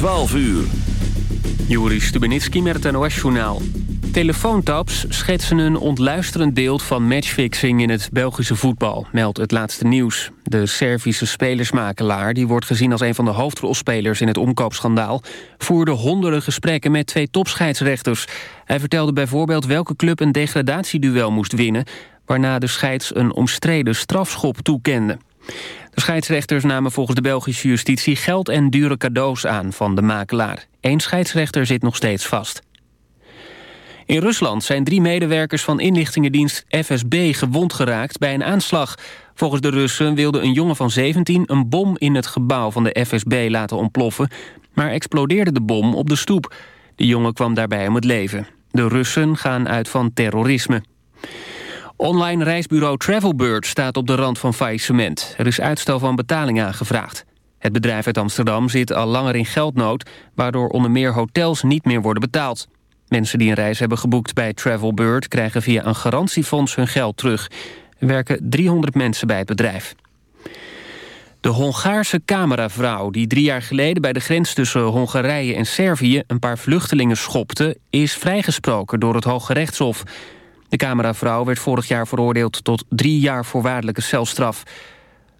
12 uur. Joris Stubenitski met het NOS-journaal. Telefoontaps schetsen een ontluisterend beeld van matchfixing in het Belgische voetbal, meldt het laatste nieuws. De Servische spelersmakelaar, die wordt gezien als een van de hoofdrolspelers in het omkoopschandaal, voerde honderden gesprekken met twee topscheidsrechters. Hij vertelde bijvoorbeeld welke club een degradatieduel moest winnen, waarna de scheids een omstreden strafschop toekende. De scheidsrechters namen volgens de Belgische justitie geld en dure cadeaus aan van de makelaar. Eén scheidsrechter zit nog steeds vast. In Rusland zijn drie medewerkers van inlichtingendienst FSB gewond geraakt bij een aanslag. Volgens de Russen wilde een jongen van 17 een bom in het gebouw van de FSB laten ontploffen, maar explodeerde de bom op de stoep. De jongen kwam daarbij om het leven. De Russen gaan uit van terrorisme. Online reisbureau Travelbird staat op de rand van faillissement. Er is uitstel van betaling aangevraagd. Het bedrijf uit Amsterdam zit al langer in geldnood... waardoor onder meer hotels niet meer worden betaald. Mensen die een reis hebben geboekt bij Travelbird... krijgen via een garantiefonds hun geld terug. Er werken 300 mensen bij het bedrijf. De Hongaarse cameravrouw die drie jaar geleden... bij de grens tussen Hongarije en Servië... een paar vluchtelingen schopte... is vrijgesproken door het Hoge Rechtshof... De cameravrouw werd vorig jaar veroordeeld tot drie jaar voorwaardelijke celstraf.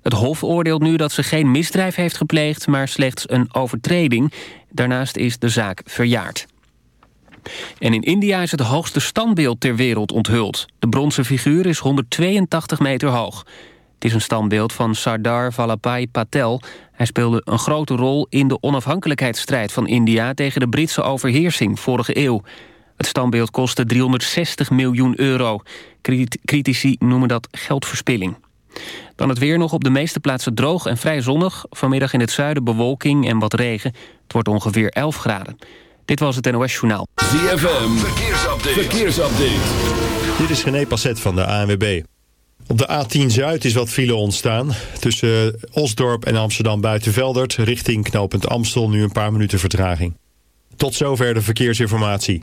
Het Hof oordeelt nu dat ze geen misdrijf heeft gepleegd... maar slechts een overtreding. Daarnaast is de zaak verjaard. En in India is het hoogste standbeeld ter wereld onthuld. De bronzen figuur is 182 meter hoog. Het is een standbeeld van Sardar Vallabhai Patel. Hij speelde een grote rol in de onafhankelijkheidsstrijd van India... tegen de Britse overheersing vorige eeuw. Het standbeeld kostte 360 miljoen euro. Critici noemen dat geldverspilling. Dan het weer nog op de meeste plaatsen droog en vrij zonnig. Vanmiddag in het zuiden bewolking en wat regen. Het wordt ongeveer 11 graden. Dit was het NOS Journaal. ZFM, verkeersupdate. verkeersupdate. Dit is René Passet van de ANWB. Op de A10 Zuid is wat file ontstaan. Tussen Osdorp en Amsterdam Buitenveldert... richting knooppunt Amstel nu een paar minuten vertraging. Tot zover de verkeersinformatie.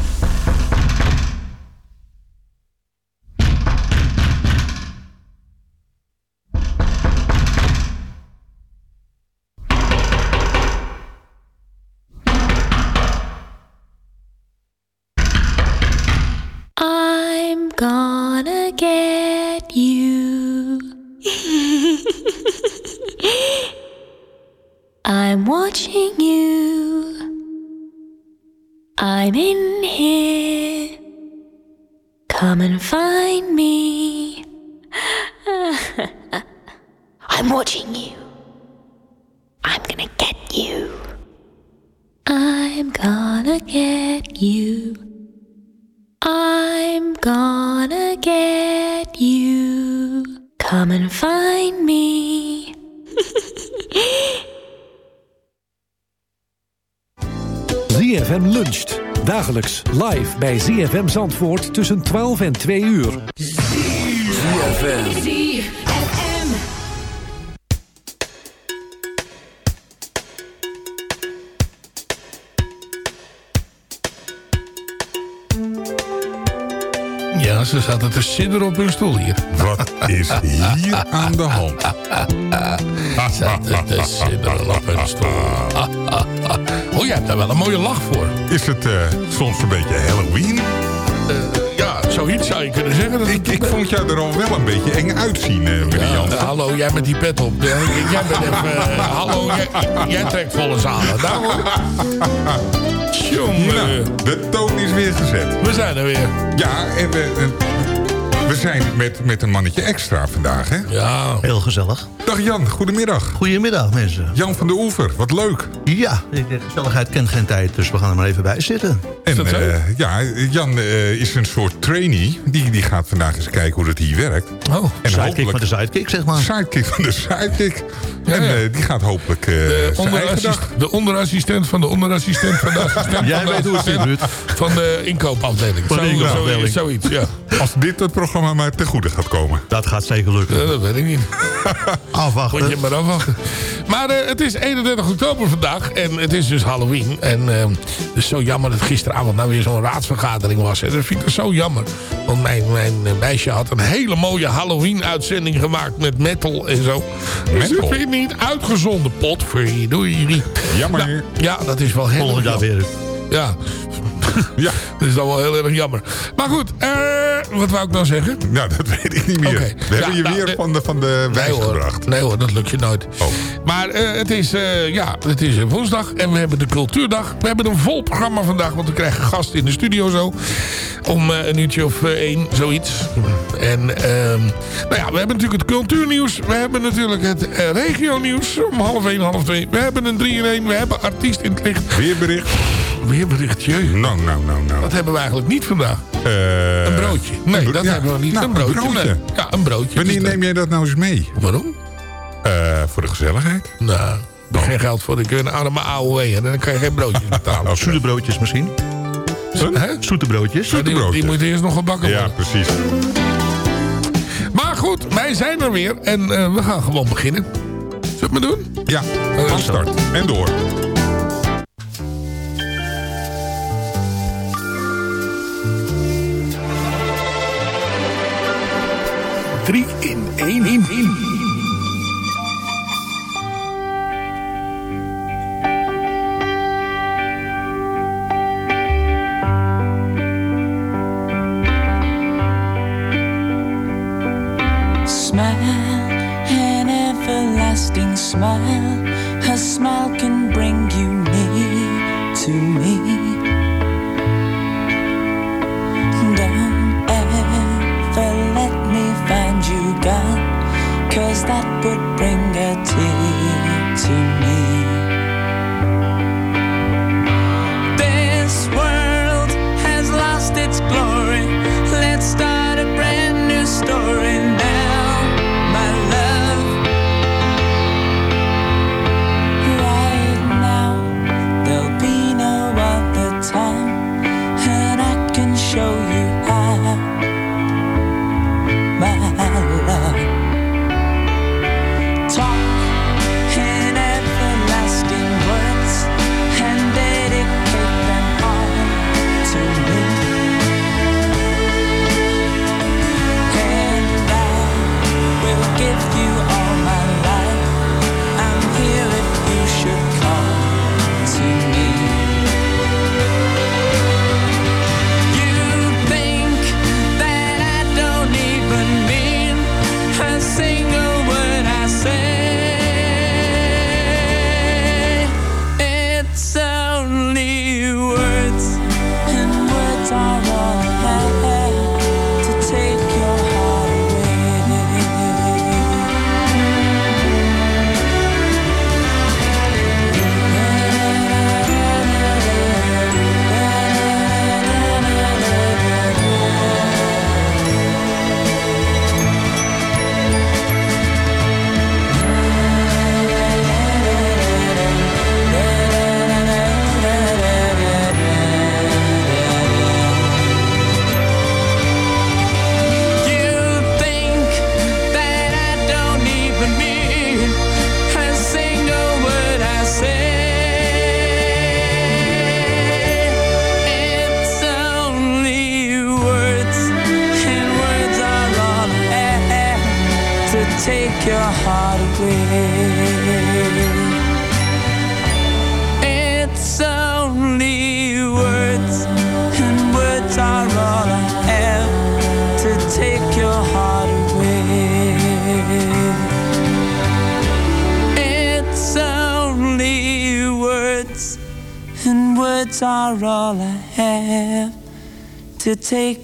Watching you. I'm in here. Come and find me. I'm watching you. I'm gonna get you. I'm gonna get you. I'm gonna get you. Come and find me. ZFM luncht. Dagelijks live bij ZFM Zandvoort tussen 12 en 2 uur. Ja, ze zaten te sidderen op hun stoel hier. Wat is hier aan de hand? Zaten te sidderen op hun stoel. Jij hebt daar wel een mooie lach voor. Is het eh, soms een beetje Halloween? Eh, ja, zoiets zou je kunnen zeggen. Dat Ik, ik vond jou er al wel een beetje eng uitzien, Ja, Jansen. hallo, jij met die pet op. Jij bent even... hallo, jij, jij trekt volle zalen. Hoor. Jongen, Nou, de toon is weer gezet. we zijn er weer. Ja, en we, we zijn met, met een mannetje extra vandaag, hè? Ja, Heel gezellig. Dag Jan, goedemiddag. Goedemiddag mensen. Jan van de Oever, wat leuk. Ja, de gezelligheid kent geen tijd, dus we gaan er maar even bij zitten. En eh, ja, Jan eh, is een soort trainee. Die, die gaat vandaag eens kijken hoe dat hier werkt. oh. En Sidekick met de sidekick, zeg maar. sidekick van de sidekick. Ja, en ja. eh, die gaat hopelijk eh, De, onderassist- de onderassistent van de onderassistent van de assistent Jij van de weet hoe het zit, Ruud. van de inkoopafdeling. Van de inkoopafdeling. zo- Zoiets, ja. Als dit het programma maar ten goede gaat komen. Dat gaat zeker lukken. Ja, Dat weet ik niet. Moet Afwachten. je maar afwachten. Maar eh, het is 31 oktober vandaag. En het is dus Halloween. En eh, het is zo jammer dat gisteravond nou weer zo'n raadsvergadering was. Hè. Dat vind ik zo jammer. Want mijn, mijn eh, meisje had een hele mooie Halloween-uitzending gemaakt met metal en zo. Dus Metal? dat vind ik niet uitgezonden pot. Doei. Jammer. Nou, ja, dat is wel heel jammer. Ja. Ja, Dat is dan wel heel erg jammer. Maar goed, eh, wat wou ik nou zeggen? nou, dat weet ik niet meer. We hebben je nou, weer eh, van de, van de wijs nee, gebracht. Nee hoor, dat lukt je nooit. Oh. Maar eh, het, is, ja, het is woensdag en we hebben de cultuurdag. We hebben een vol programma vandaag, want we krijgen gasten in de studio zo. Om een uurtje of één, zoiets. En ehm, nou ja, we hebben natuurlijk het cultuurnieuws. We hebben natuurlijk het regionieuws om half één, half twee. We hebben een 3 in 1. We hebben artiest in het licht. Weerbericht. Weerberichtje. Nou, nou, nou, nou. Dat hebben we eigenlijk niet vandaag. Eh, Een broodje. Nee, een dat ja. hebben we niet. Nou, een broodje. nee. Ja, een broodje. Wanneer Dus dat- neem jij dat nou eens mee? Waarom? Eh, voor de gezelligheid? Nou, ik heb geen geld voor. Ik heb een arme AOW en dan kan je geen broodjes betalen. Zoete broodjes misschien. Hè? Zoete broodjes. Maar die, broodjes. die moet eerst nog gebakken Ja, worden. precies. Maar goed, wij zijn er weer en eh, we gaan gewoon beginnen. Zullen we het maar doen? Ja, van start. En door. 3 in 1 in 1.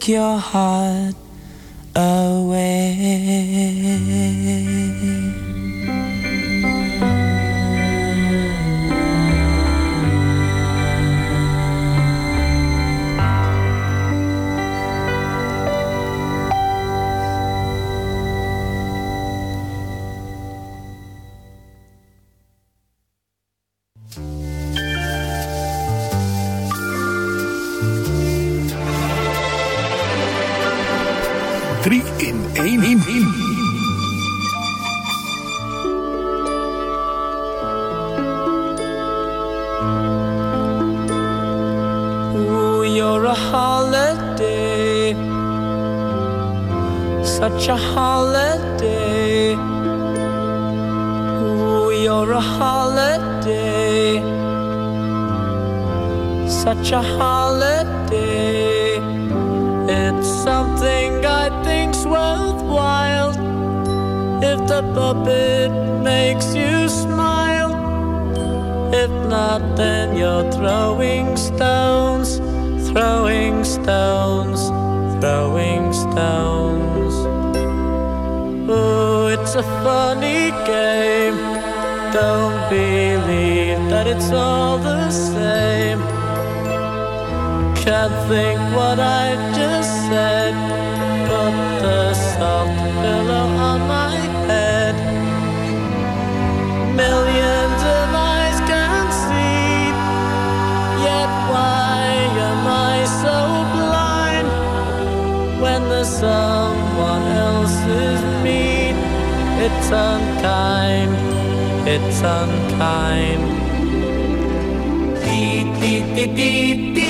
Your heart 3 in 1. In, in. you're a holiday, such a holiday. Ooh, you're a holiday, such a holiday. It's something worthwhile if the puppet makes you smile. If not, then you're throwing stones, throwing stones, throwing stones. Oh, it's a funny game. Don't believe that it's all the same. Can't think what I just said. The soft pillow on my head. Millions of eyes can see. Yet why am I so blind when someone else is mean? It's unkind. It's unkind. Deep, deep, deep, deep, deep,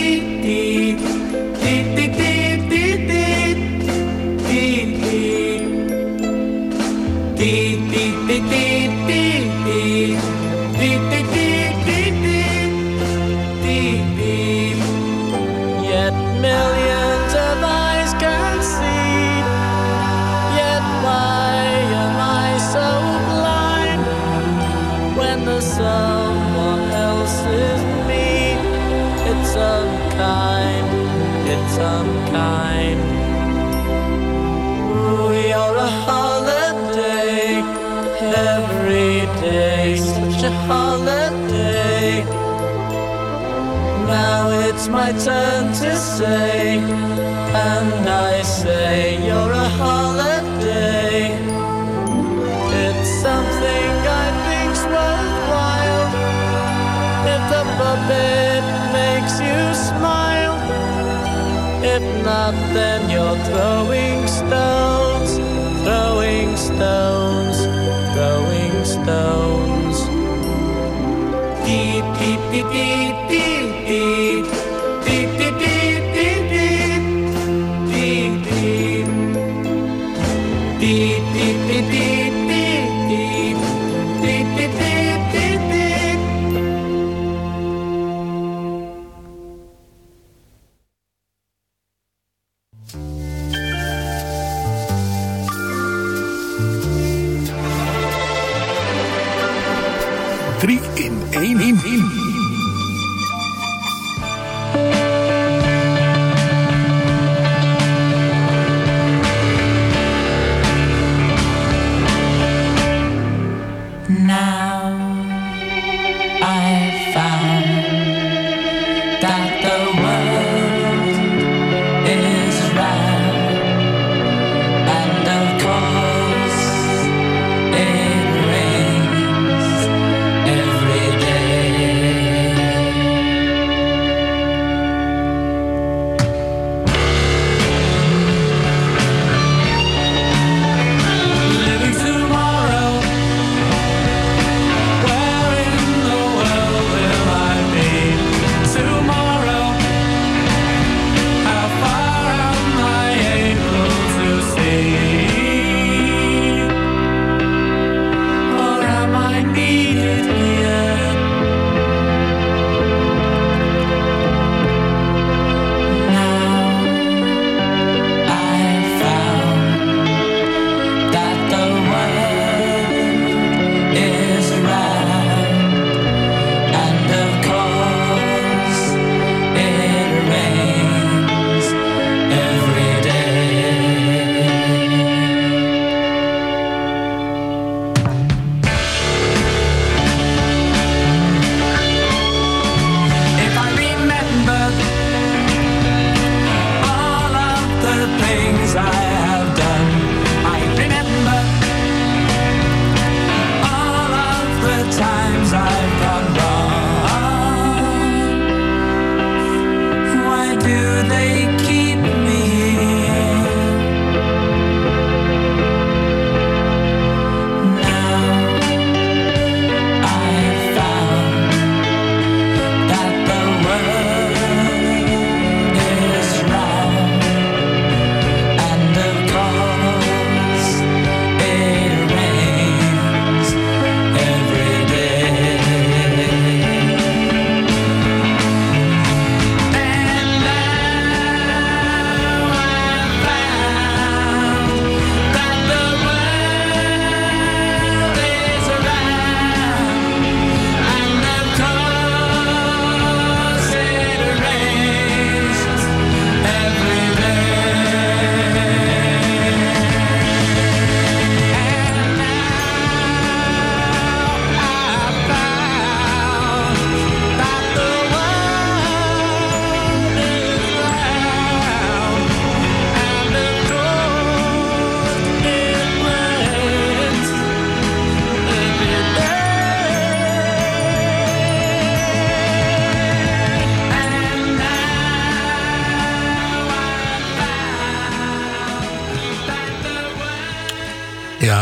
someone else is me? It's unkind. It's unkind. Ooh, you're a holiday every day, such a holiday. Now it's my turn to say, and I say you're a holiday. Puppet makes you smile. If not, then you're throwing stones, throwing stones, throwing stones. Deep, deep, deep, deep, deep, deep,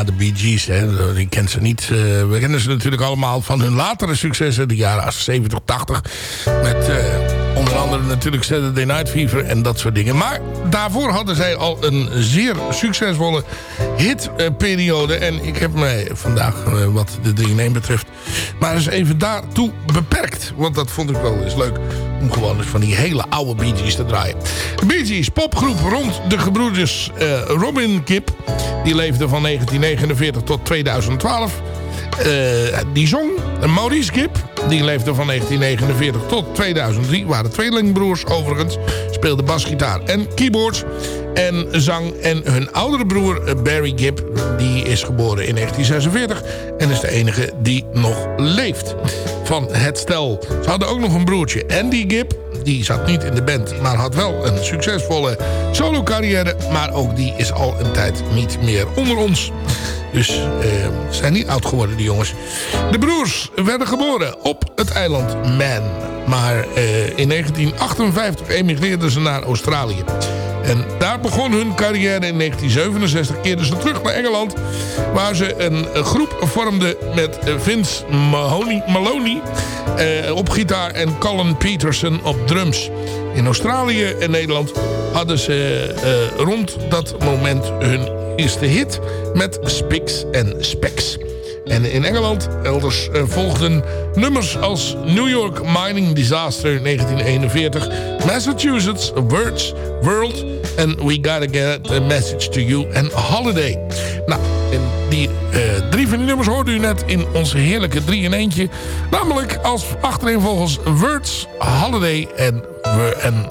de Bee Gees, hè, ik ken ze niet. Eh, we kennen ze natuurlijk allemaal van hun latere successen, de jaren 70, 80. Met eh, onder andere natuurlijk Saturday Night Fever en dat soort dingen. Maar daarvoor hadden zij al een zeer succesvolle hitperiode. en ik heb mij vandaag, eh, wat de 3 betreft, maar eens even daartoe beperkt. Want dat vond ik wel eens leuk om gewoon eens van die hele oude Bee Gees te draaien. Bee Gees, popgroep rond de gebroeders eh, Robin Kip. Die leefde van 1949 tot 2012. Eh, die zong Maurice Gibb. Die leefde van 1949 tot 2003. Waren tweelingbroers overigens. Speelde basgitaar en keyboards. En zang. En hun oudere broer eh, Barry Gibb. Die is geboren in 1946. En is de enige die nog leeft. Van het stel. Ze hadden ook nog een broertje Andy Gibb. Die zat niet in de band. Maar had wel een succesvolle solo carrière. Maar ook die is al een tijd niet meer onder ons. Dus eh, ze zijn niet oud geworden, die jongens. De broers werden geboren op het eiland Man. Maar eh, in 1958 emigreerden ze naar Australië. En daar begon hun carrière in 1967. Keerden ze terug naar Engeland. Waar ze een, groep vormden met eh, Vince Mahoney, Maloney eh, op gitaar en Colin Peterson op drums. In Australië en Nederland hadden ze rond dat moment hun eerste hit met Spix en Specs. En in Engeland elders eh, volgden nummers als New York Mining Disaster 1941, Massachusetts, Words, World en We Gotta Get a Message to You en Holiday. Nou, en die eh, drie van die nummers hoorde u net in onze heerlijke drie in eentje. Namelijk als achtereenvolgens Words, Holiday en, en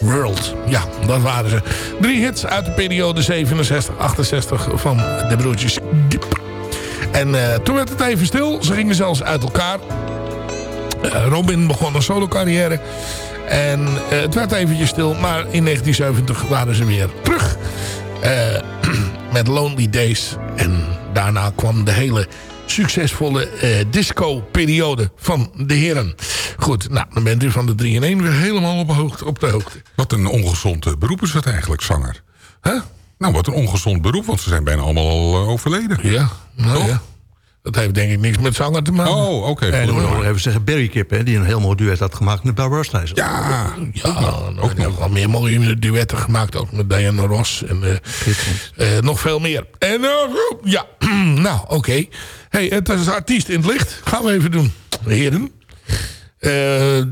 World. Ja, dat waren ze. Drie hits uit de periode 67-68 van de broertjes. En eh, toen werd het even stil. Ze gingen zelfs uit elkaar. Eh, Robin begon een solo carrière. En eh, het werd eventjes stil. Maar in 1970 waren ze weer terug. Met Lonely Days. En daarna kwam de hele succesvolle disco-periode van de heren. Goed, nou, dan bent u van de 3 in 1 weer helemaal op, hoogte, op de hoogte. Wat een ongezond beroep is dat eigenlijk, zanger. Nou, wat een ongezond beroep, want ze zijn bijna allemaal al eh, overleden. Ja, nou ja. Dat heeft denk ik niks met zanger te maken. Oh, oké. En dan moet ik nog even zeggen, Barry Kip, hè, die een heel mooi duet had gemaakt met Barbara Streisand. Ja, Ja, nou, ook nog wel meer mooie duetten gemaakt. Ook met Diana Ross. En eh, eh, nog veel meer. En ja, nou oké. Hey, het is artiest in het licht. Gaan we even doen. Heren.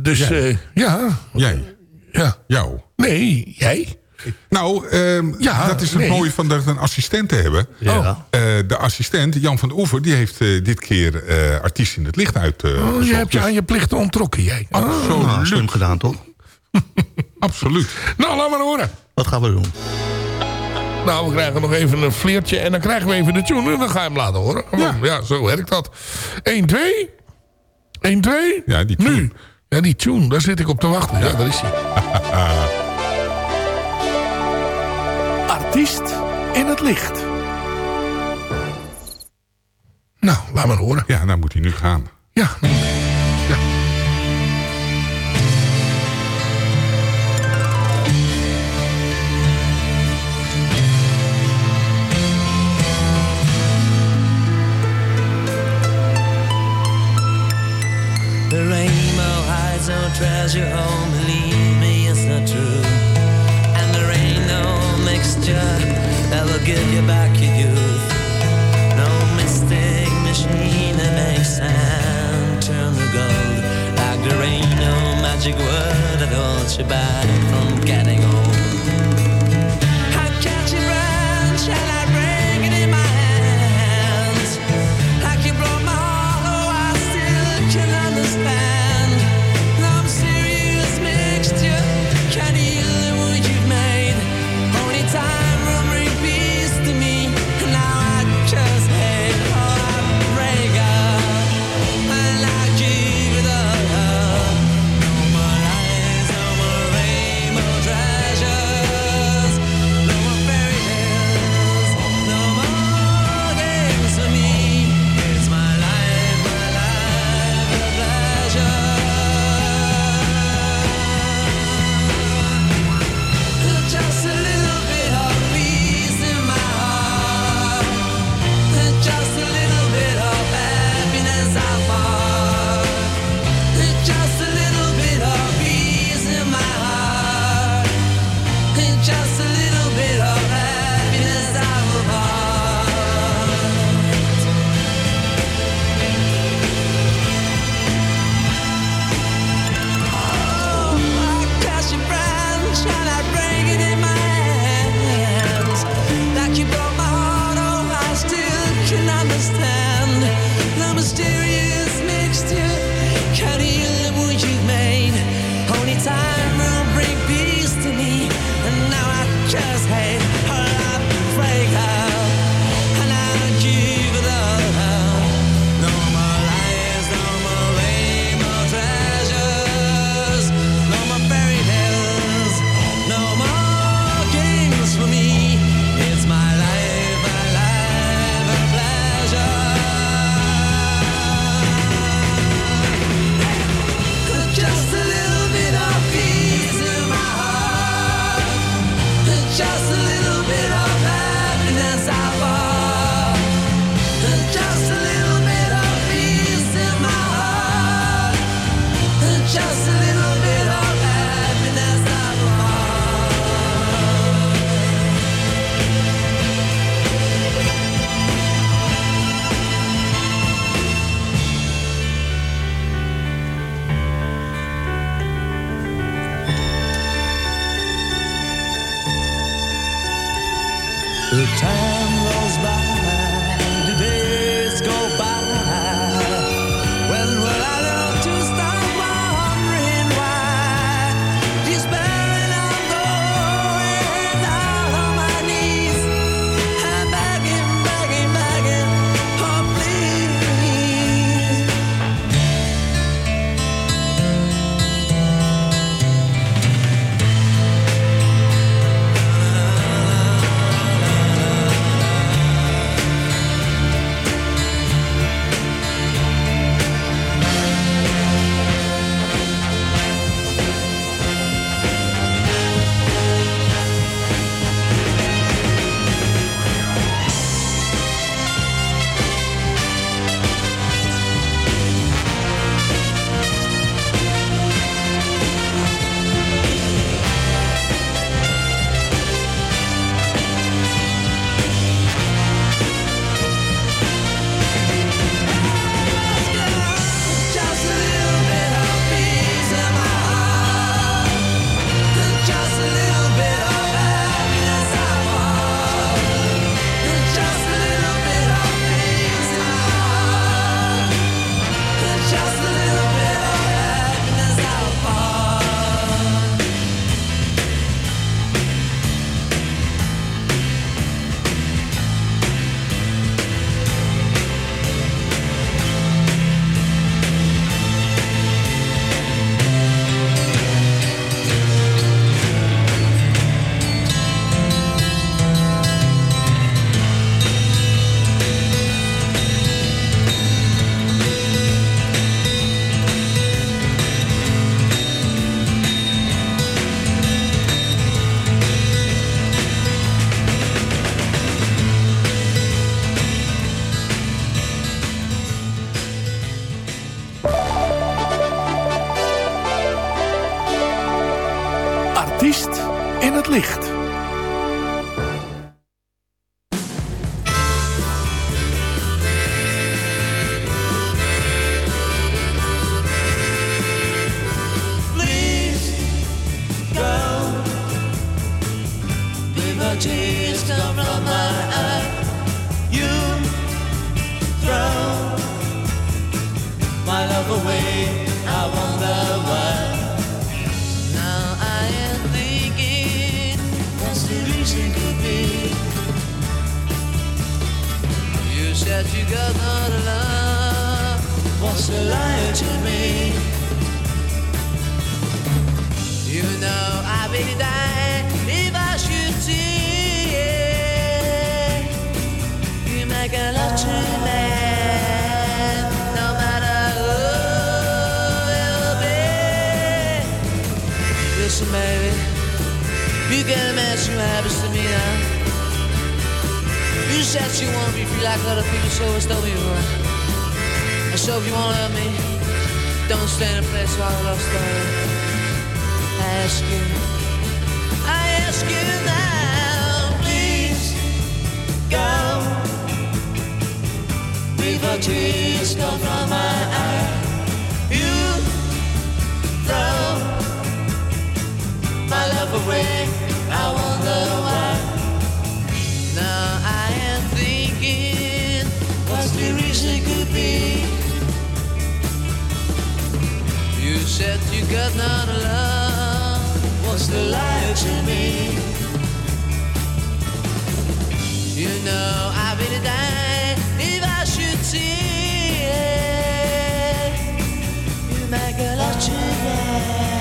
Dus ja. Jij? Ja. Jou? Nee, jij? Nou, ehm, Ja, dat is het nee. mooie van dat we een assistent te hebben. Ja. Eh, de assistent, Jan van Oever, die heeft eh, dit keer eh artiest in het licht uit. eh, Oh, je hebt je aan je plichten ontrokken, jij. Oh. Nou, slim gedaan, toch? Absoluut. Nou, laat maar horen. Wat gaan we doen? Nou, we krijgen nog even een fleertje en dan krijgen we even de tune en dan ga je hem laten horen. Ja. zo werkt dat. 1, 2. 1, 2. Ja, die tune. Nu. Ja, die tune, daar zit ik op te wachten. Ja, daar is hij. artiest in het licht. Nou, laat maar horen. Ja, nou moet hij nu gaan. Ja, nou moet ja. The rainbow hides no treasure, only mixture that will give you back your youth. No mystic machine that makes sound. Turn to gold like there ain't no magic word that holds you back from getting old. I catch a branch. shall I? Licht. Said you got not love. What's the lie to me? You know I really die if I should see it. You make a lot to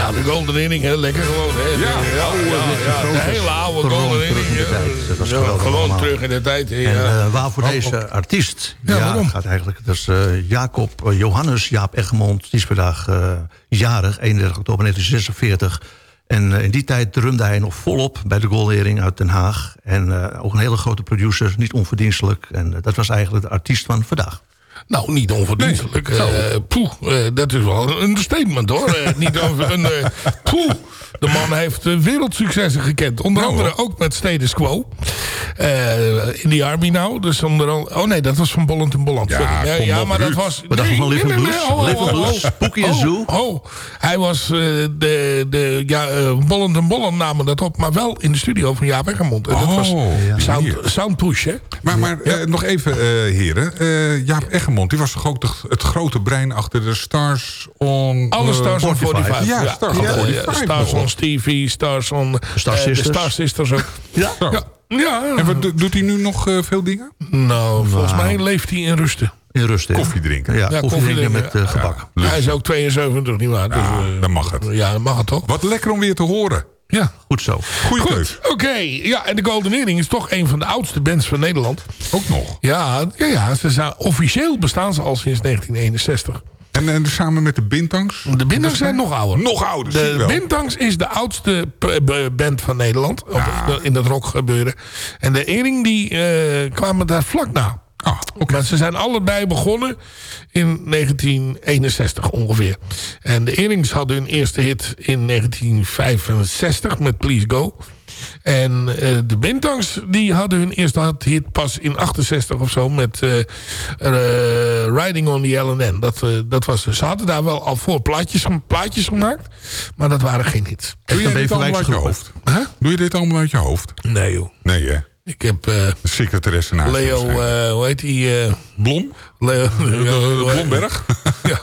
Ja, de Golden Inning, hè. lekker gewoon. Hè. Ja. ja, ja, ja. de hele oude Golden Inning. Dat was geweldig gewoon allemaal. terug in de tijd. hè, En ja. eh, waarvoor Oh, deze oh. artiest Ja, waarom? gaat eigenlijk... Dat is eh, Jacob eh, Johannes Jaap Egmond. Die is vandaag jarig, 31 oktober 1946. En in die tijd drumde hij nog volop bij de Goldering uit Den Haag. En ook een hele grote producer, niet onverdienstelijk. En dat was eigenlijk de artiest van vandaag. Nou, niet onverdienstelijk. Nee. Eh, poeh, eh, dat is wel een understatement hoor. Eh, niet over een... eh, poeh, de man heeft wereldsuccessen gekend. Onder Nou, andere ook met Status Quo. In the Army nou. Dus onder andere, oh nee, dat was van Bolland en Bolland. Ja, ja op, maar dat was... Wat dacht je van Blues? oh, Living oh, Blues, oh, Spooky and oh, Zoo? Oh, hij was de... de ja, Bolland en Bolland namen dat op. Maar wel in de studio van Jaap Eggermond. En dat Oh, was ja. sound. Soundpush, hè? Maar, maar nog even, heren. Jaap Eggermond, die was toch ook de- het grote brein achter de Stars on... Alle eh, Stars on 45. Ja, Stars on Ja, 45. Stars on Stevie, Stars on... Star eh, Sisters. Star Sisters ook. Ja. Ja, ja. En wat do- doet hij nu nog eh, veel dingen? Nou, volgens mij leeft hij in rusten. In rust. hè? Koffie drinken. Ja, Ja, koffie drinken met eh, gebak. Hij is ook 72, nietwaar? Dus, Ja, eh, dan mag het. Ja, dan mag het toch? Wat lekker om weer te horen. Ja. Goed zo. Goeie Goed, oké. Ja, en de Golden Earring is toch een van de oudste bands van Nederland. Ook nog. Ja, ja, ja ze zijn, officieel bestaan ze al sinds 1961. En, en samen met de Bintangs? De Bintangs zijn nog ouder. Nog ouder, De. Bintangs is de oudste band van Nederland. Of in dat rock gebeuren. En de Ering die eh, kwamen daar vlak na. Ah, Maar ze zijn allebei begonnen in 1961 ongeveer. En de Erings hadden hun eerste hit in 1965 met Please Go. En eh, de Bintangs die hadden hun eerste hit pas in 68 of zo met eh, eh, Riding on the LNN. Dat, dat was, ze hadden daar wel al voor plaatjes, plaatjes gemaakt, maar dat waren geen hits. Doe je dit allemaal uit je hoofd? Doe je dit allemaal uit je hoofd? Nee joh. Nee, hè? Ik heb... eh, Secretaresse naast Leo, eh, hoe heet die? eh, Blom? Leo, Blomberg? ja,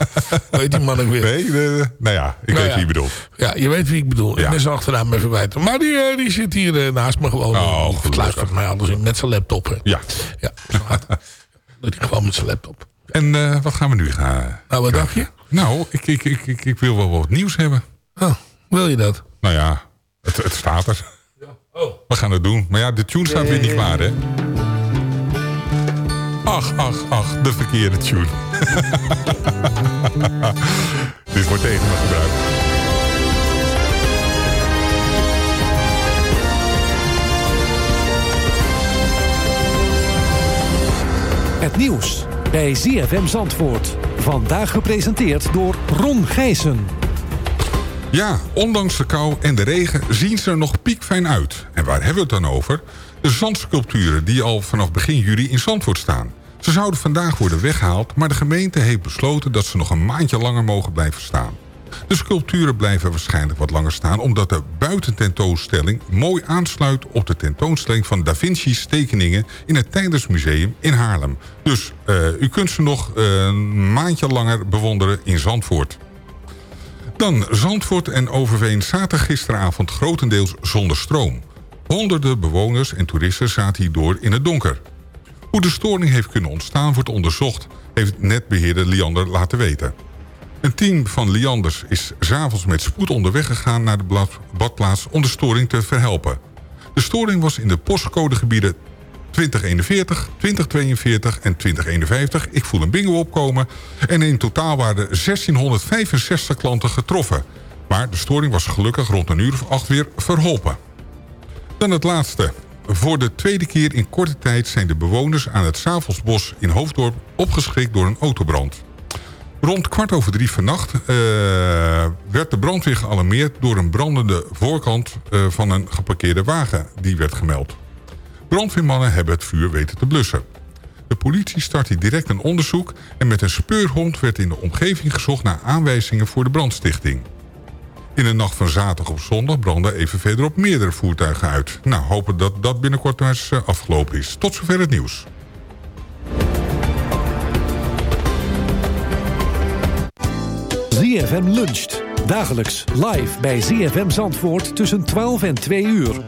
hoe heet die man ook weer? Nee, de, nou ja, ik Nou weet ja. wie je bedoelt. Ja, je weet wie ik bedoel. Ja. Ik ben zijn achternaam even kwijt. Maar die, eh, die zit hier naast me gewoon. Oh, Die gelukkig. luistert mij anders in met zijn laptop. Hè. Ja. Ja, het. Dat hij gewoon met zijn laptop. En eh, wat gaan we nu gaan? Nou, wat dacht je? Nou, ik, ik, ik, ik, ik wil wel wat nieuws hebben. Oh, wil je dat? Nou ja, het, het staat er. We gaan het doen. Maar ja, de tune staat weer niet klaar, hè? Ach, ach, ach, de verkeerde tune. Dit wordt tegen me gebruikt. Het nieuws bij ZFM Zandvoort. Vandaag gepresenteerd door Ron Gijssen. Ja, ondanks de kou en de regen zien ze er nog piekfijn uit. En waar hebben we het dan over? De zandsculpturen die al vanaf begin juli in Zandvoort staan. Ze zouden vandaag worden weggehaald, maar de gemeente heeft besloten dat ze nog een maandje langer mogen blijven staan. De sculpturen blijven waarschijnlijk wat langer staan... omdat de buitententoonstelling mooi aansluit op de tentoonstelling van Da Vinci's tekeningen... in het Tijdersmuseum in Haarlem. Dus eh, u kunt ze nog een maandje langer bewonderen in Zandvoort. Dan Zandvoort en Overveen zaten gisteravond grotendeels zonder stroom. Honderden bewoners en toeristen zaten hierdoor in het donker. Hoe de storing heeft kunnen ontstaan wordt onderzocht... heeft netbeheerder Liander laten weten. Een team van Lianders is s'avonds met spoed onderweg gegaan... naar de badplaats om de storing te verhelpen. De storing was in de postcodegebieden 2041, 2042 en 2051. Ik voel een bingo opkomen. En in totaal waren er 1665 klanten getroffen. Maar de storing was gelukkig rond een uur of acht weer verholpen. Dan het laatste. Voor de tweede keer in korte tijd zijn de bewoners aan het Savelsbos in Hoofddorp opgeschrikt door een autobrand. Rond kwart over drie vannacht eh, werd de brandweer gealarmeerd door een brandende voorkant eh, van een geparkeerde wagen die werd gemeld. Brandweermannen hebben het vuur weten te blussen. De politie startte direct een onderzoek en met een speurhond werd in de omgeving gezocht naar aanwijzingen voor de brandstichting. In de nacht van zaterdag op zondag brandden even verderop meerdere voertuigen uit. Nou, hopen dat dat binnenkort maar eens eh, afgelopen is. Tot zover het nieuws. ZFM luncht. Dagelijks live bij ZFM Zandvoort tussen 12 en 2 uur.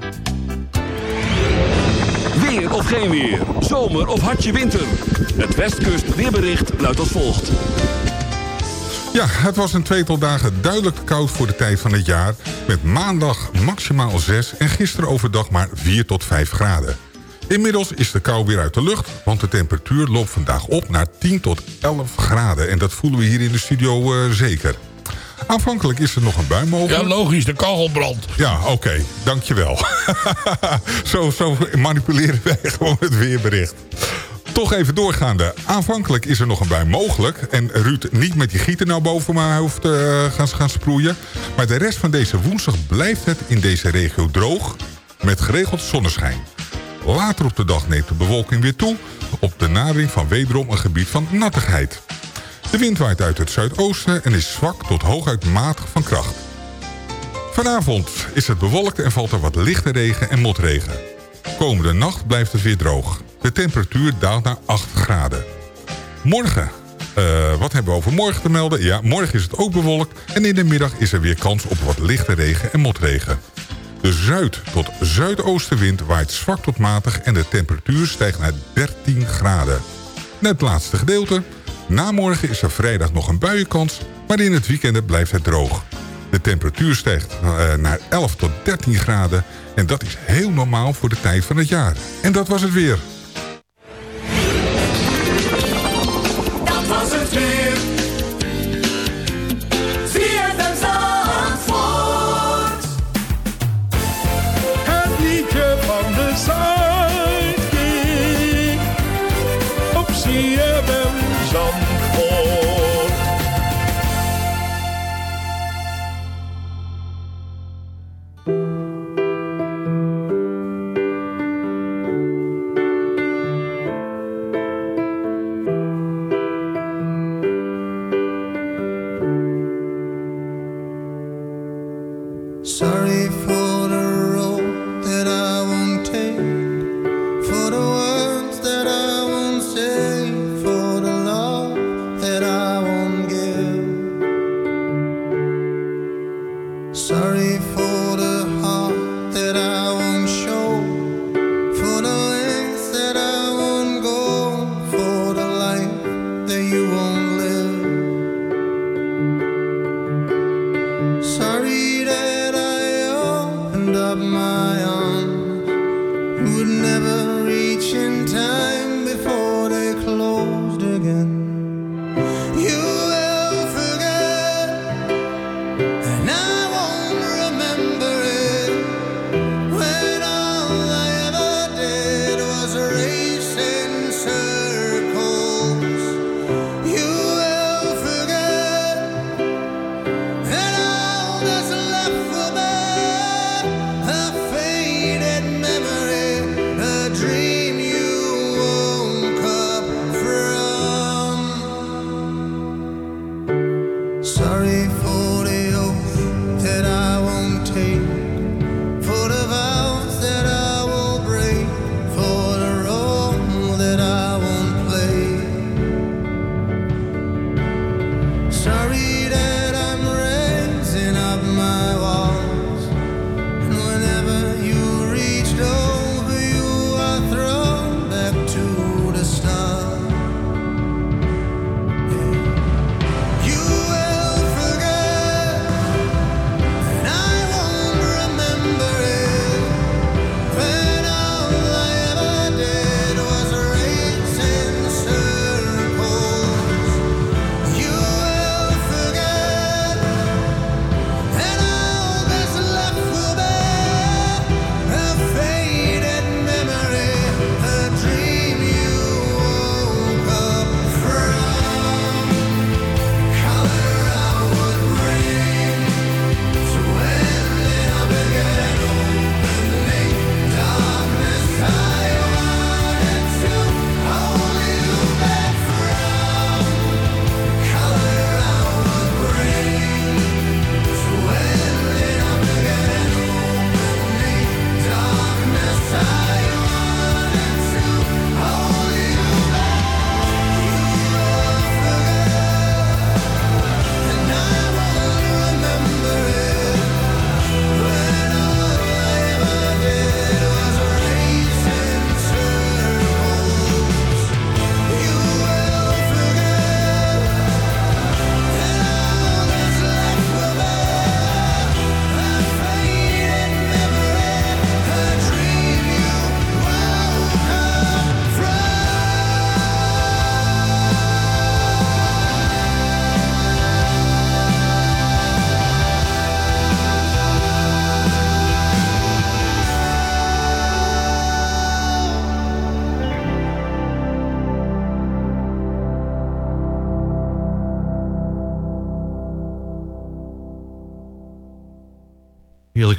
Of geen weer. Zomer of hartje winter. Het Westkust weerbericht luidt als volgt. Ja, het was een tweetal dagen duidelijk koud voor de tijd van het jaar... met maandag maximaal 6 en gisteren overdag maar 4 tot 5 graden. Inmiddels is de kou weer uit de lucht, want de temperatuur loopt vandaag op naar 10 tot 11 graden. En dat voelen we hier in de studio eh, zeker. Aanvankelijk is er nog een bui mogelijk. Ja, logisch, de kachel brandt. Ja, oké, dankjewel. zo, zo manipuleren wij gewoon het weerbericht. Toch even doorgaande. Aanvankelijk is er nog een bui mogelijk. En Ruud, niet met die gieten nou boven mijn hoofd eh, gaan, gaan sproeien. Maar de rest van deze woensdag blijft het in deze regio droog. Met geregeld zonneschijn. Later op de dag neemt de bewolking weer toe. Op de nadering van wederom een gebied van nattigheid. De wind waait uit het zuidoosten en is zwak tot hooguit matig van kracht. Vanavond is het bewolkt en valt er wat lichte regen en motregen. Komende nacht blijft het weer droog. De temperatuur daalt naar 8 graden. Morgen. Eh, wat hebben we over morgen te melden? Ja, morgen is het ook bewolkt en in de middag is er weer kans op wat lichte regen en motregen. De zuid- tot zuidoostenwind waait zwak tot matig en de temperatuur stijgt naar 13 graden. Net laatste gedeelte. Na morgen is er vrijdag nog een buienkans, maar in het weekend blijft het droog. De temperatuur stijgt eh, naar 11 tot 13 graden en dat is heel normaal voor de tijd van het jaar. En dat was het weer.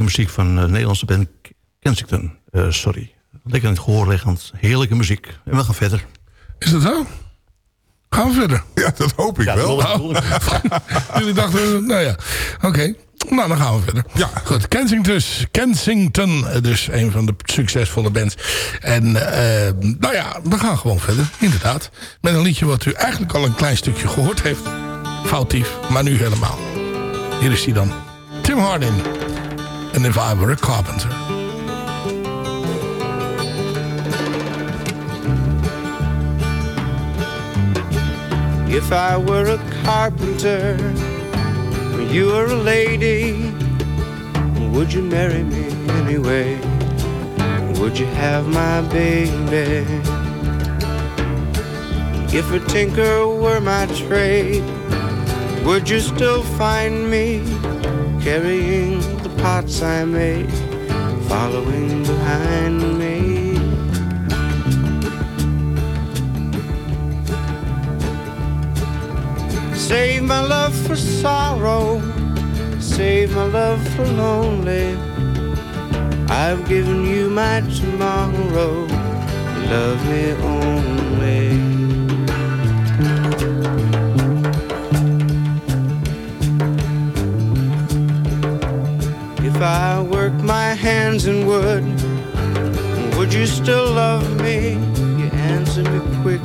Heerlijke muziek van de Nederlandse band Kensington. Eh, sorry. Lekker in het gehoor liggend. Heerlijke muziek. En we gaan verder. Is dat zo? Gaan we verder? Ja, dat hoop ik Ja, wel. ik. Jullie dachten, nou ja, oké. Nou, dan gaan we verder. Ja. Goed, Kensington, Kensington, dus een van de succesvolle bands. En eh, nou ja, we gaan gewoon verder, inderdaad. Met een liedje wat u eigenlijk al een klein stukje gehoord heeft. Foutief, maar nu helemaal. Hier is hij dan. Tim Hardin. And If I Were a Carpenter. If I were a carpenter, you were a lady, would you marry me anyway? Would you have my baby? If a tinker were my trade, would you still find me carrying the pots I made, following behind me? Save my love for sorrow, save my love for lonely. I've given you my tomorrow, love me only. Would you still love me? You answer me quick,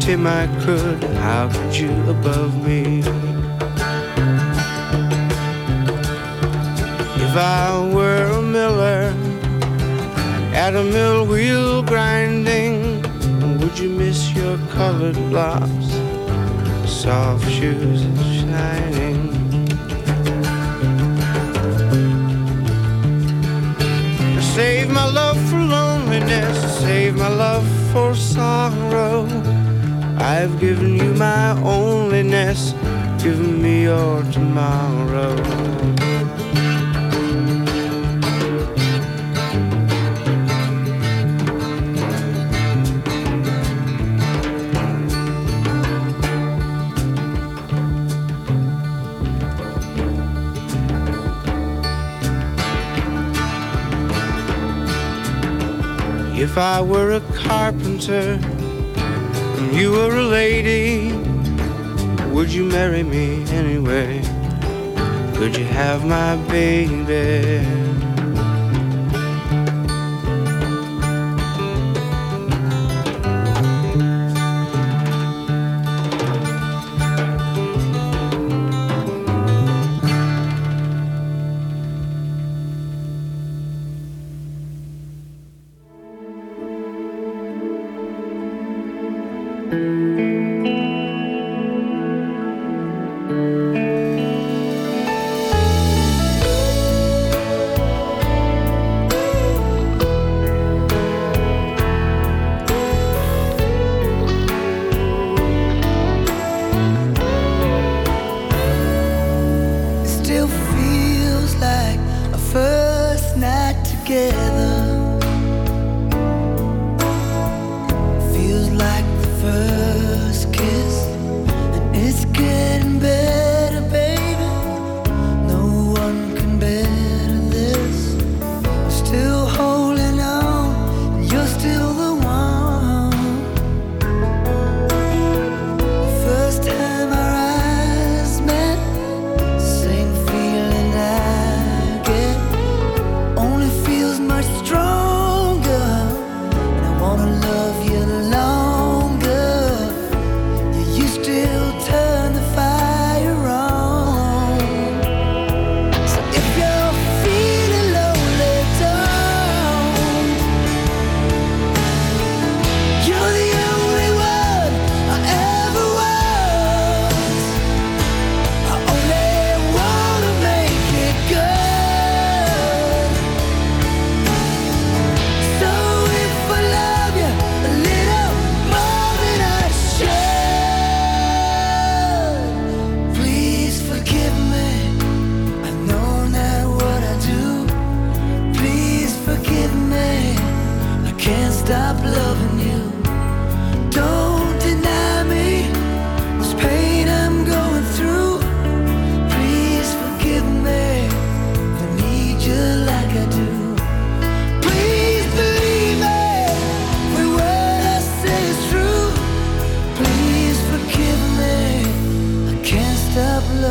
Tim, I could. How could you above me? If I were a miller at a mill wheel grinding, would you miss your colored blocks, soft shoes and shining? Save my love for loneliness, save my love for sorrow. I've given you my onlyness, given me your tomorrow. If I were a carpenter and you were a lady, would you marry me anyway? Could you have my baby?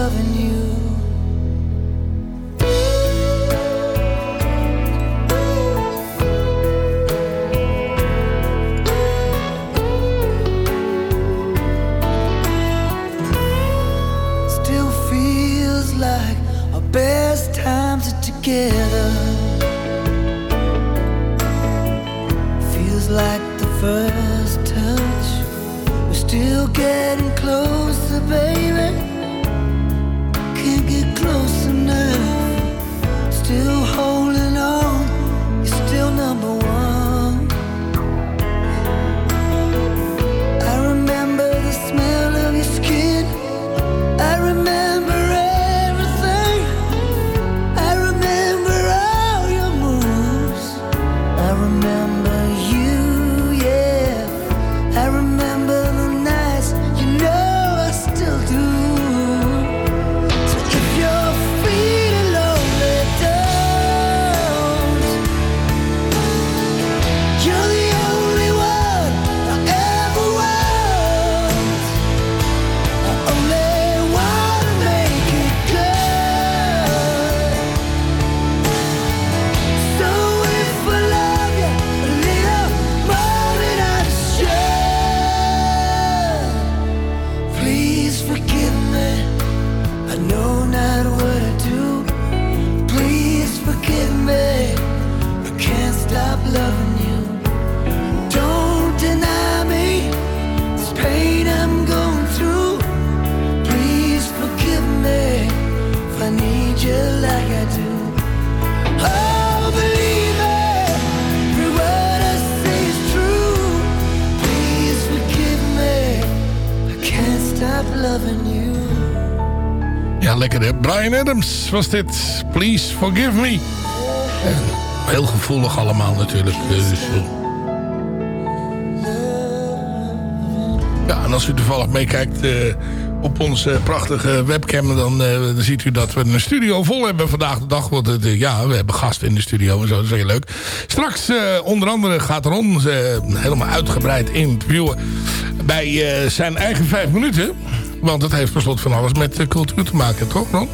Loving you. Brian Adams was dit. Please forgive me. Heel gevoelig allemaal natuurlijk. eh. Ja, en als u toevallig meekijkt eh, op onze prachtige webcam... Dan, eh, dan ziet u dat we een studio vol hebben vandaag de dag. Want ja, we hebben gasten in de studio en zo. Dat is heel leuk. Straks onder andere gaat Ron helemaal uitgebreid interviewen... bij zijn eigen vijf minuten. Want het heeft per slot van alles met eh, cultuur te maken, toch Ron?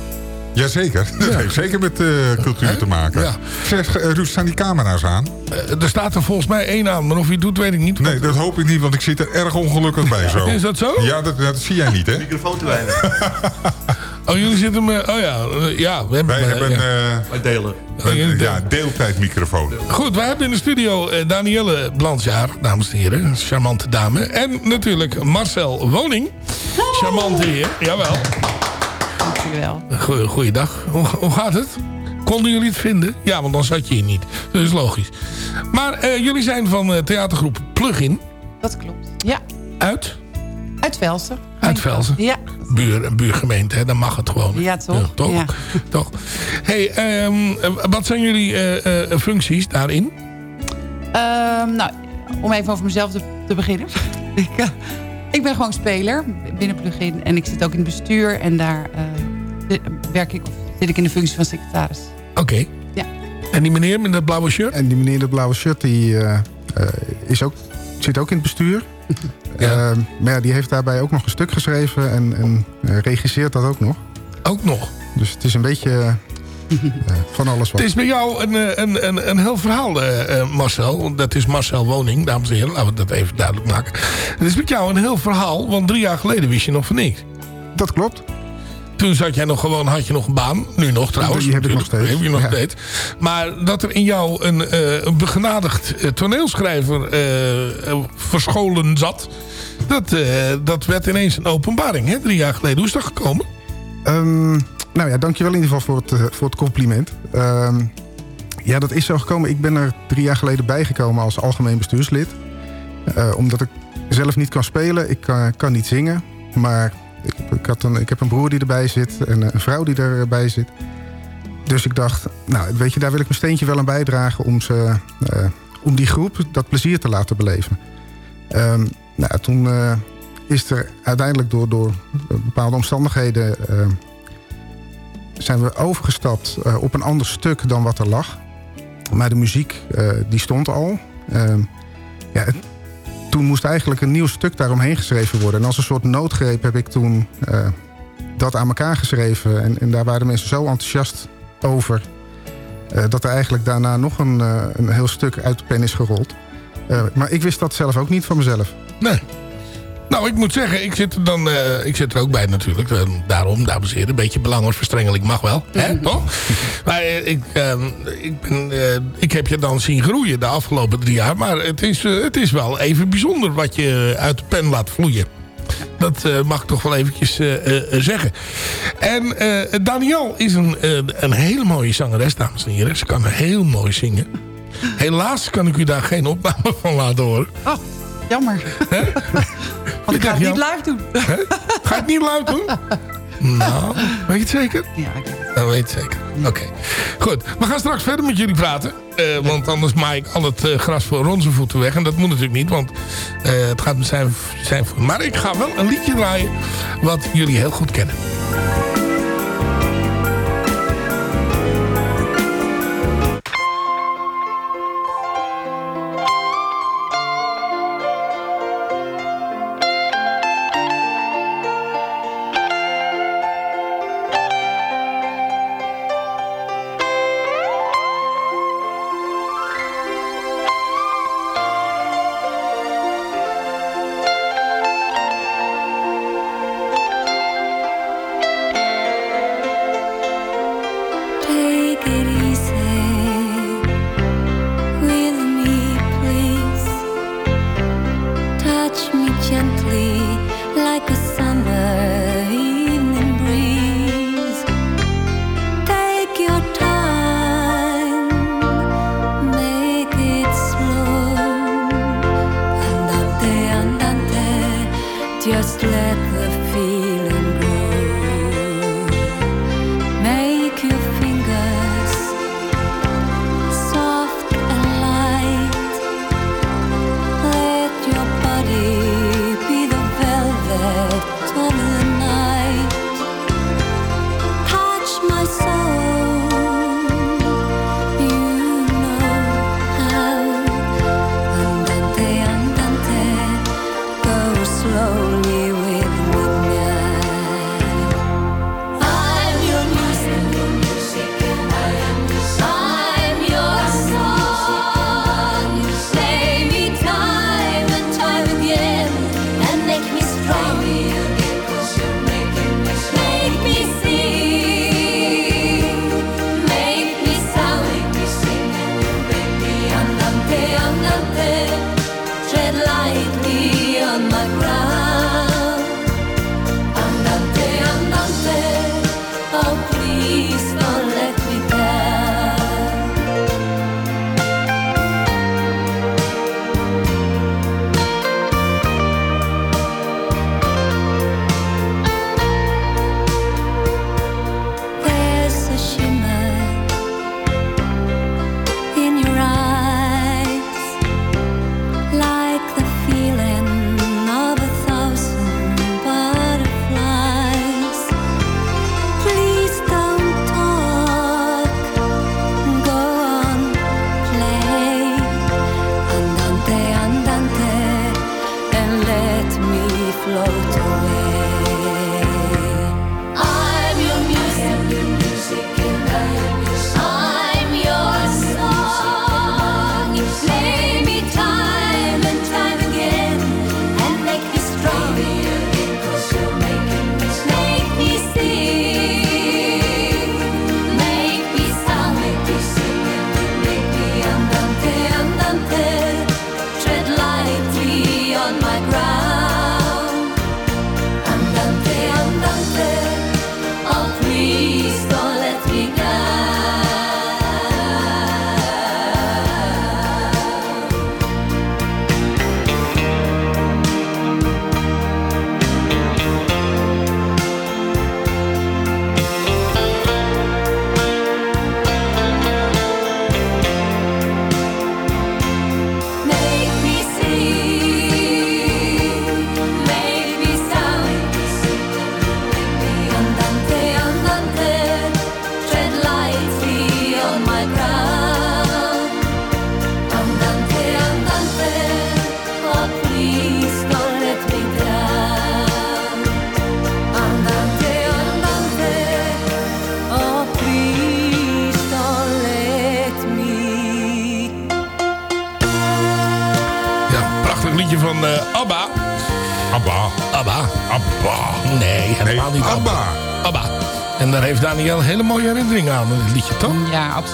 Jazeker, dat heeft zeker met eh, cultuur te maken. Ja. Zeg, eh, Ruud, staan die camera's aan? Er staat er volgens mij één aan, maar of hij het doet weet ik niet. Nee, dat hoop ik niet, want ik zit er erg ongelukkig bij zo. Is dat zo? Ja, dat, dat zie jij niet, hè? Microfoon te weinig. Oh, jullie zitten me... Oh ja, ja. We hebben, Wij eh, hebben ja. eh, Wij delen. een ja, deeltijdmicrofoon. Goed, wij hebben in de studio eh, Danielle Blansjaar, dames en heren. Charmante dame. En natuurlijk Marcel Woning. Charmante heer, jawel. Dankjewel. Goeie, goeiedag. Hoe, hoe gaat het? Konden jullie het vinden? Ja, want dan zat je hier niet. Dat is logisch. Maar eh, jullie zijn van eh, theatergroep Plugin. Dat klopt. Ja, Uit? uit Velsen. Uit Velsen. Ja. Buur, een buurgemeente, hè? dan mag het gewoon. Ja, toch? toch? Ja. toch? hey, ehm, wat zijn jullie eh, eh, functies daarin? Ehm, nou, om even over mezelf te, te beginnen. ik, eh, ik ben gewoon speler binnen Plugin. En ik zit ook in het bestuur. En daar eh, zit- werk ik, of zit ik in de functie van secretaris. Oké. Ja. En die meneer met dat blauwe shirt? En die meneer in dat blauwe shirt die, eh, eh, is ook, zit ook in het bestuur. Eh, maar ja, die heeft daarbij ook nog een stuk geschreven en, en eh, regisseert dat ook nog. Ook nog? Dus het is een beetje eh, van alles wat. Het is bij jou een, een, een, een heel verhaal, Marcel. Dat is Marcel Woning, dames en heren. Laten we dat even duidelijk maken. Het is met jou een heel verhaal, want drie jaar geleden wist je nog van niks. Dat klopt. Toen zat jij nog gewoon, had je nog een baan. Nu nog trouwens. Die heb ik nog steeds. Heb je nog Ja. steeds. Maar dat er in jou een, eh, een begenadigd eh, toneelschrijver eh, verscholen zat... Dat, dat werd ineens een openbaring, hè? Drie jaar geleden. Hoe is dat gekomen? Ehm, nou ja, dankjewel in ieder geval voor het, voor het compliment. Ehm, ja, dat is zo gekomen. Ik ben er drie jaar geleden bijgekomen als algemeen bestuurslid. Omdat ik zelf niet kan spelen. Ik kan, kan niet zingen. Maar ik, ik, had ik heb een broer die erbij zit. En een vrouw die erbij zit. Dus ik dacht, nou weet je, daar wil ik mijn steentje wel aan bijdragen... om, ze, eh, om die groep dat plezier te laten beleven. Ehm, nou, toen eh, is er uiteindelijk door, door bepaalde omstandigheden... eh, zijn we overgestapt eh, op een ander stuk dan wat er lag. Maar de muziek, eh, die stond al. Ehm, ja, toen moest eigenlijk een nieuw stuk daaromheen geschreven worden. En als een soort noodgreep heb ik toen eh, dat aan elkaar geschreven. En, en daar waren mensen zo enthousiast over... eh, dat er eigenlijk daarna nog een, eh, een heel stuk uit de pen is gerold. Maar ik wist dat zelf ook niet van mezelf. Nee. Nou, ik moet zeggen, ik zit er, dan, eh, ik zit er ook bij natuurlijk. Eh, daarom, dames en heren, een beetje belangenverstrengeling mag wel. Hè, toch? Maar eh, ik, eh, ik, ben, ik heb je dan zien groeien de afgelopen drie jaar. Maar het is, het is wel even bijzonder wat je uit de pen laat vloeien. Dat mag ik toch wel eventjes zeggen. En Daniel is een, een hele mooie zangeres, dames en heren. Ze kan heel mooi zingen. Helaas kan ik u daar geen opname van laten horen. Oh, jammer. Want ik ga het niet live doen. Ga het niet luid doen? Nou, weet je het zeker? Ja, ik weet het. Dat weet je zeker. Oké. Goed, we gaan straks verder met jullie praten. Eh, want anders maai ik al het eh, gras voor onze voeten weg. En dat moet natuurlijk niet, want eh, het gaat zijn, zijn voor... Maar ik ga wel een liedje draaien wat jullie heel goed kennen.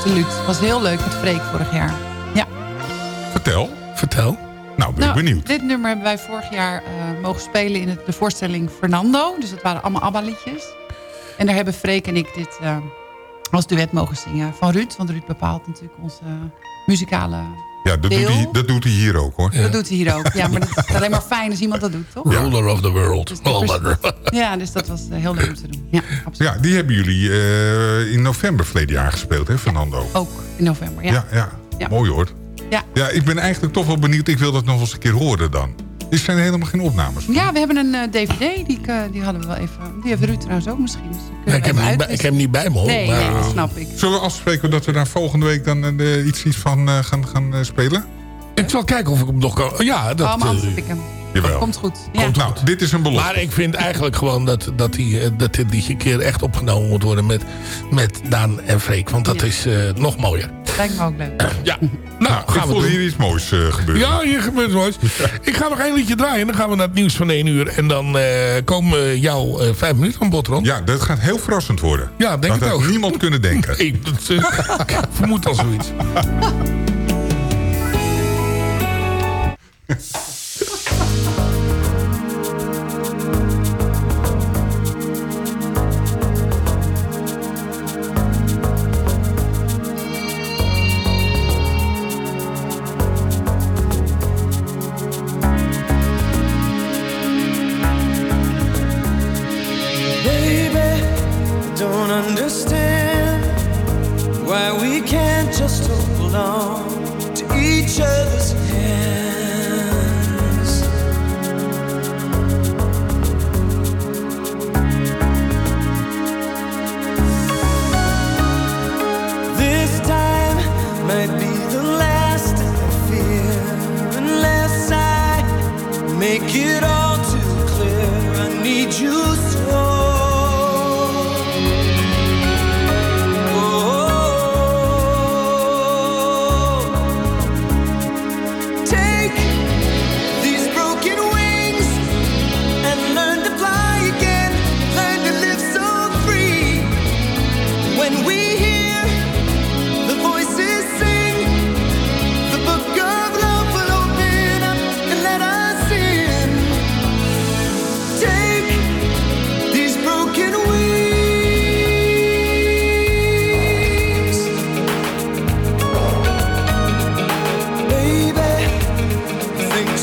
Absoluut. Het was heel leuk met Freek vorig jaar. Ja. Vertel. Vertel. Nou, ben ik Nou, benieuwd. Dit nummer hebben wij vorig jaar eh, mogen spelen in het, de voorstelling Fernando. Dus dat waren allemaal ABBA-liedjes. En daar hebben Freek en ik dit eh, als duet mogen zingen van Ruud. Want Ruud bepaalt natuurlijk onze muzikale Ja, dat doet, hij, dat doet hij hier ook, hoor. Dat doet hij hier ook. Ja, maar het is alleen maar fijn als iemand dat doet, toch? Ruler of the world. Ruler. Ja, dus dat was eh, heel leuk om te doen. Ja, Ja, die hebben jullie eh, in november verleden jaar gespeeld, hè, Fernando? ook in november. Ja. Ja, ja. Ja. Mooi hoor. Ja. Ja, ik ben eigenlijk toch wel benieuwd. Ik wil dat nog eens een keer horen dan. Dit zijn helemaal geen opnames. Ja, we hebben een eh, dvd, die, ik, eh, die hadden we wel even... Die heeft Ruud trouwens ook misschien. Dus Ja, ik, heb hem niet bij, ik heb hem niet bij me, hoor. Nee, maar- nee, dat snap ik. Zullen we afspreken dat we daar volgende week dan eh, iets, iets van eh, gaan, gaan eh, spelen? Ik zal kijken of ik hem nog kan... Ja, dat... oh, maar anders heb ik hem. Jawel. Komt goed. Ja. Komt nou, dit is een belofte. Maar ik vind eigenlijk gewoon dat, dat, die, eh, dat dit liedje een keer echt opgenomen moet worden met, met Daan en Freek. Want dat Ja. is eh, nog mooier. Lijkt me ook leuk. Ja, nou ik gaan we voel doen. hier iets moois eh, gebeuren. Ja, hier gebeurt moois. Ik ga nog één liedje draaien. Dan gaan we naar het nieuws van 1 uur. En dan eh, komen jouw eh, vijf minuten aan bod, Ron. Ja, dat gaat heel verrassend worden. Ja, denk dat het had ook. niemand kunnen denken. Ik, dat, ik vermoed al zoiets.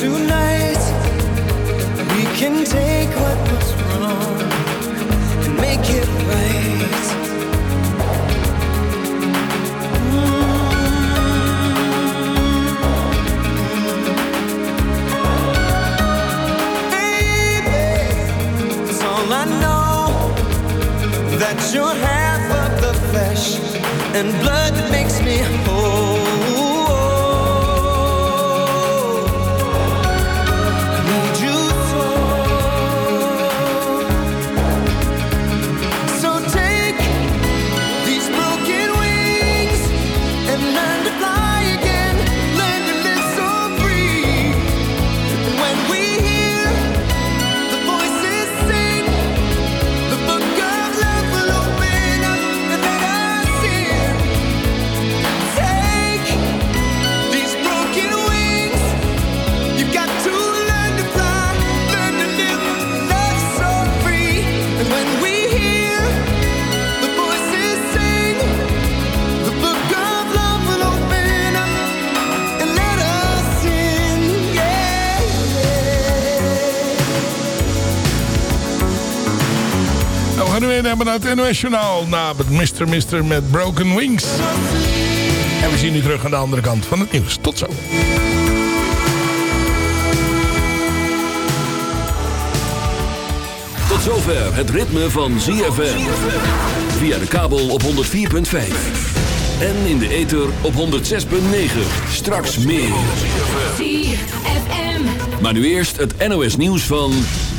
tonight we can take what was wrong and make it right. That's all I know. That you're half of the flesh and blood that makes me whole. Weer hebben naar het NOS Journaal. Na het Mr. Mister met Broken Wings. En we zien u terug aan de andere kant van het nieuws. Tot zo. Tot zover het ritme van ZFM. Via de kabel op 104.5. En in de ether op 106.9. Straks meer. Maar nu eerst het NOS nieuws van...